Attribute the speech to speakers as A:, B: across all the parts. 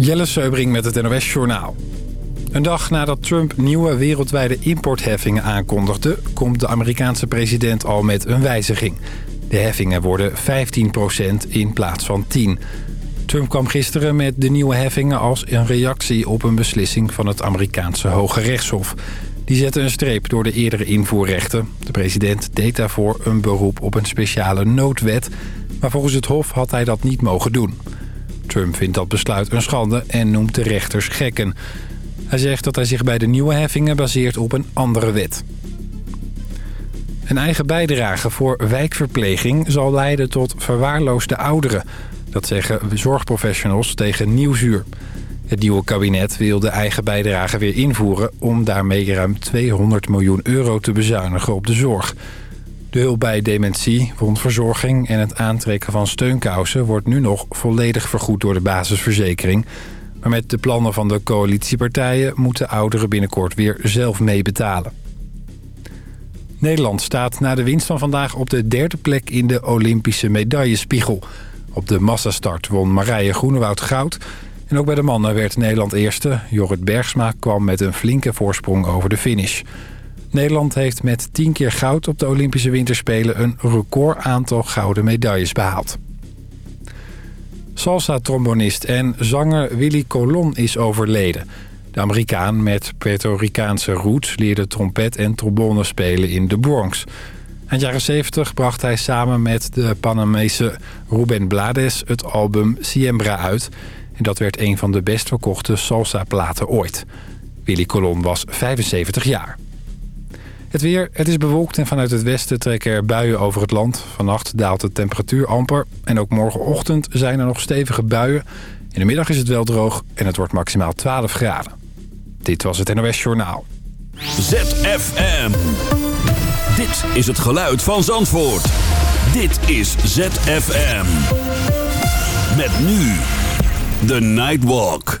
A: Jelle Seubring met het NOS Journaal. Een dag nadat Trump nieuwe wereldwijde importheffingen aankondigde... komt de Amerikaanse president al met een wijziging. De heffingen worden 15% in plaats van 10 Trump kwam gisteren met de nieuwe heffingen als een reactie op een beslissing van het Amerikaanse Hoge Rechtshof. Die zette een streep door de eerdere invoerrechten. De president deed daarvoor een beroep op een speciale noodwet... maar volgens het Hof had hij dat niet mogen doen. Trump vindt dat besluit een schande en noemt de rechters gekken. Hij zegt dat hij zich bij de nieuwe heffingen baseert op een andere wet. Een eigen bijdrage voor wijkverpleging zal leiden tot verwaarloosde ouderen. Dat zeggen zorgprofessionals tegen Nieuwsuur. Het nieuwe kabinet wil de eigen bijdrage weer invoeren... om daarmee ruim 200 miljoen euro te bezuinigen op de zorg. De hulp bij dementie, wondverzorging en het aantrekken van steunkousen... wordt nu nog volledig vergoed door de basisverzekering. Maar met de plannen van de coalitiepartijen... moeten ouderen binnenkort weer zelf meebetalen. Nederland staat na de winst van vandaag op de derde plek in de Olympische medaillespiegel. Op de massastart won Marije Groenewoud goud... En ook bij de mannen werd Nederland eerste. Jorrit Bergsma kwam met een flinke voorsprong over de finish. Nederland heeft met 10 keer goud op de Olympische Winterspelen... een record aantal gouden medailles behaald. Salsa-trombonist en zanger Willy Colon is overleden. De Amerikaan met Puerto Ricaanse roots leerde trompet en trombone spelen in de Bronx. Eind jaren 70 bracht hij samen met de Panamese Ruben Blades het album Siembra uit... En dat werd een van de best verkochte salsa-platen ooit. Willy Colon was 75 jaar. Het weer, het is bewolkt en vanuit het westen trekken er buien over het land. Vannacht daalt de temperatuur amper en ook morgenochtend zijn er nog stevige buien. In de middag is het wel droog en het wordt maximaal 12 graden. Dit was het NOS Journaal.
B: ZFM. Dit is het geluid van Zandvoort. Dit is ZFM. Met nu The Nightwalk.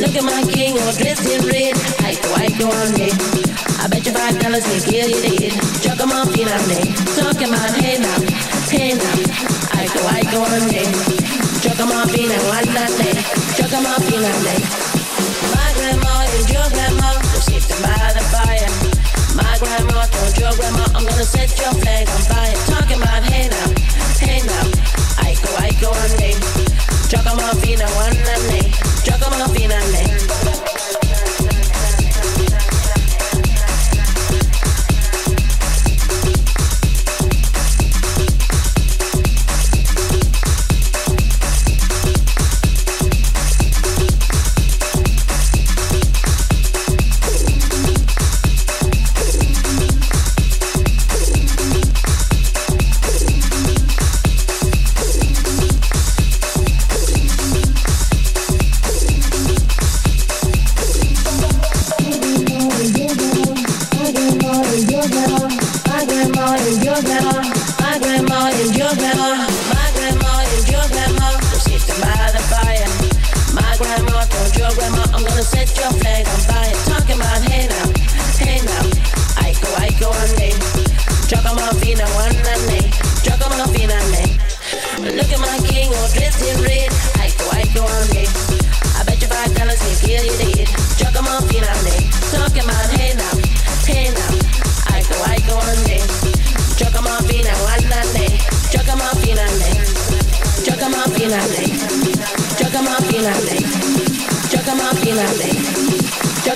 C: Look at my
D: king, all dressed in red. Tight white gourmet. I bet you five dollars we kill you dead. Chuck him off, you know me. Talk in my head now. Ten now. I go, I go on day. Chuck him off, you know, I'm not me? Chuck him off, you know me. My grandma is your grandma. Sitting by the fire. My grandma told your grandma, I'm gonna set your flag on fire. Talking about hey now, hey now. I go, I go on day. Joga uma fina, one and me. Joga uma fina, me.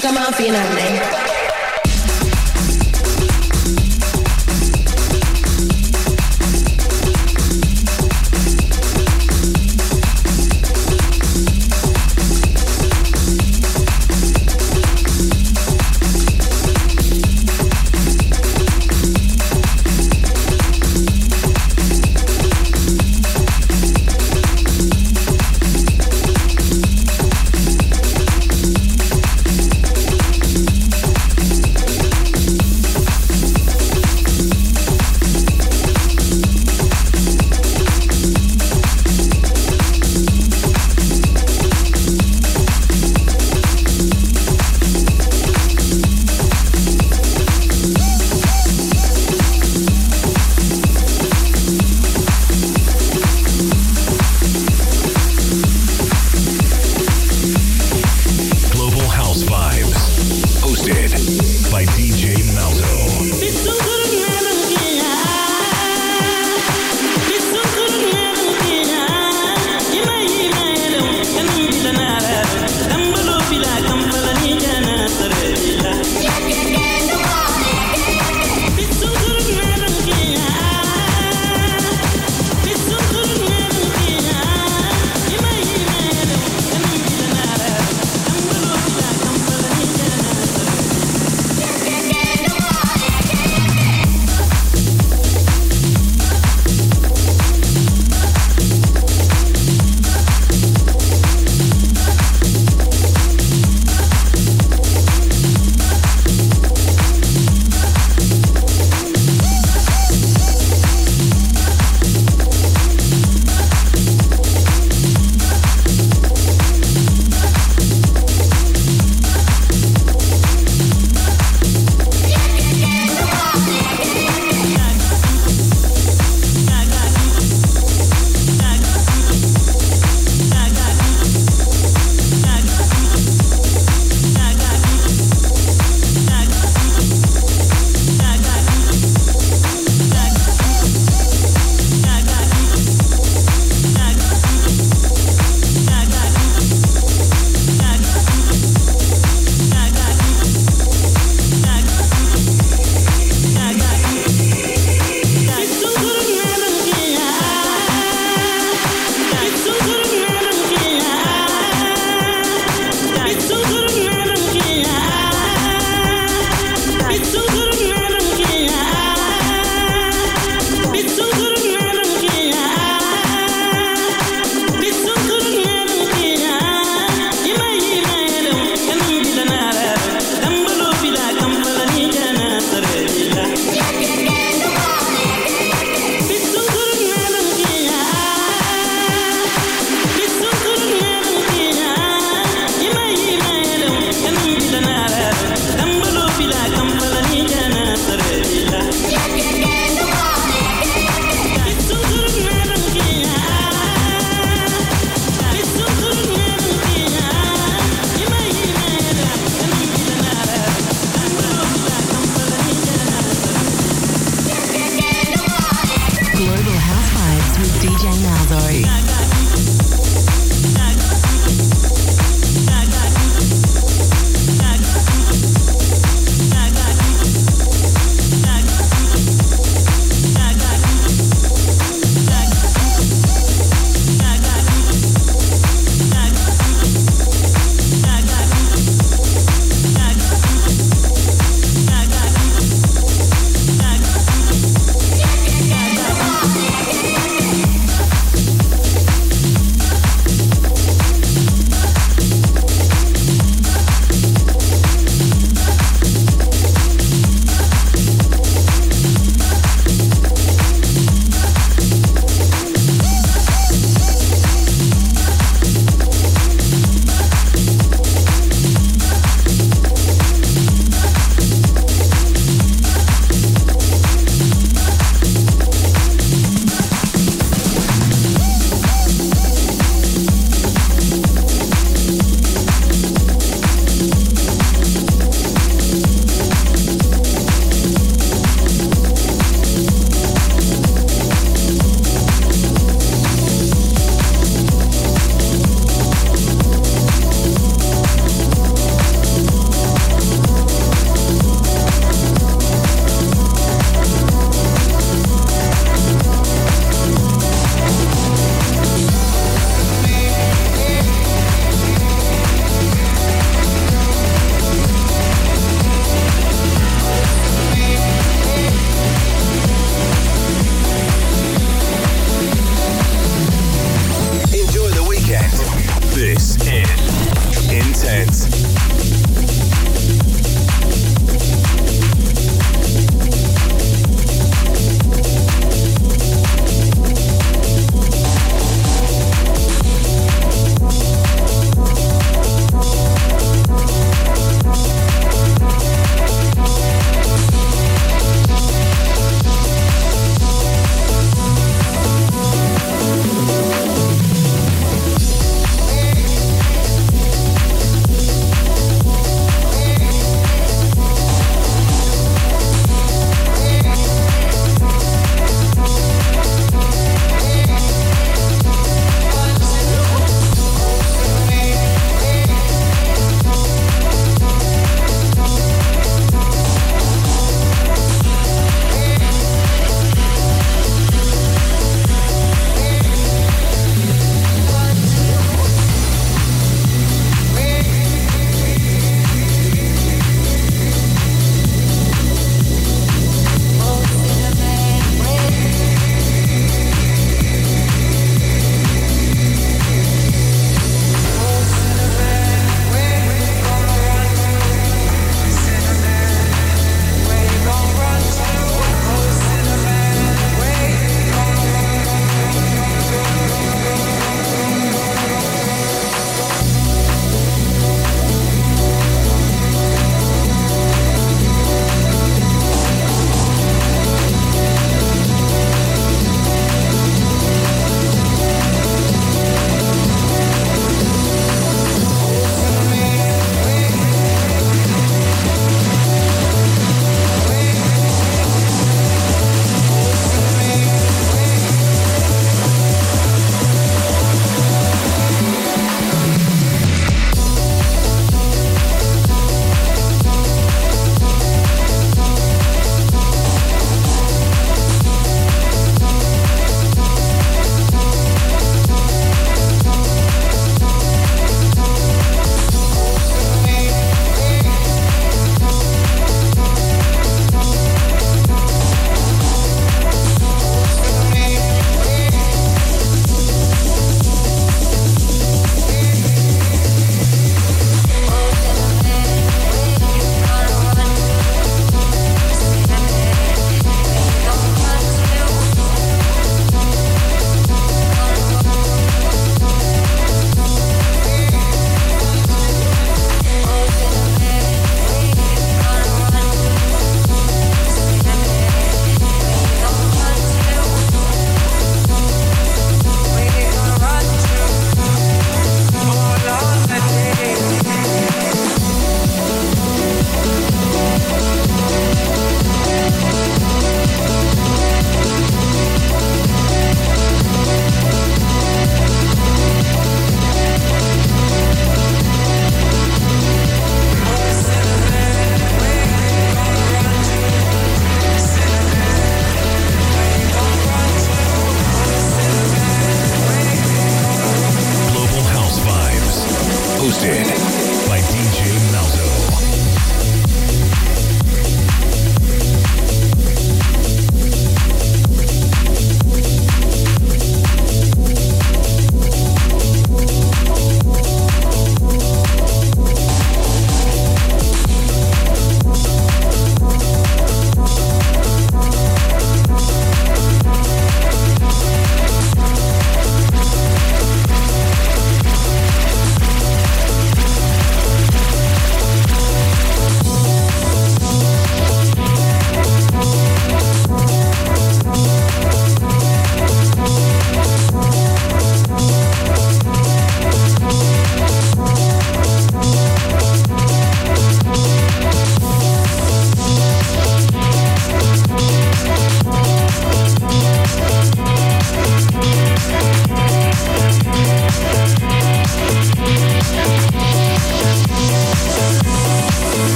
D: Toca más final.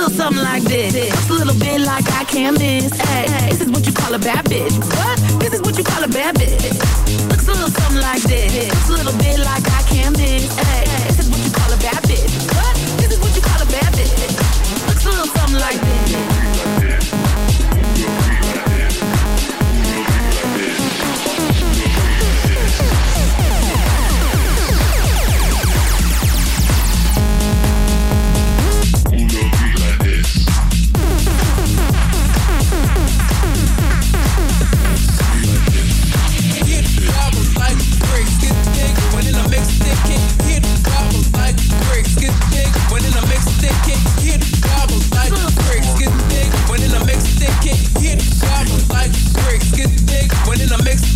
D: Little something like this. It's a little bit like I can't miss. Hey, this is what you call a bad bitch. What? This is what you call a bad bitch. Looks a little something like this. It's a little bit like I can't miss. Hey, this is what you call a bad bitch. What? This is what you call a bad bitch. Looks a little something like this.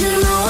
E: you know